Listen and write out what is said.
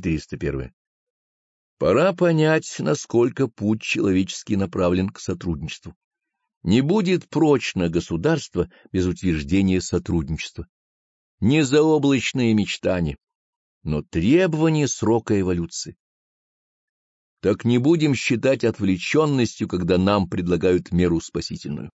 401. Пора понять, насколько путь человеческий направлен к сотрудничеству. Не будет прочно государство без утверждения сотрудничества. Не заоблачные мечтания, но требования срока эволюции. Так не будем считать отвлеченностью, когда нам предлагают меру спасительную.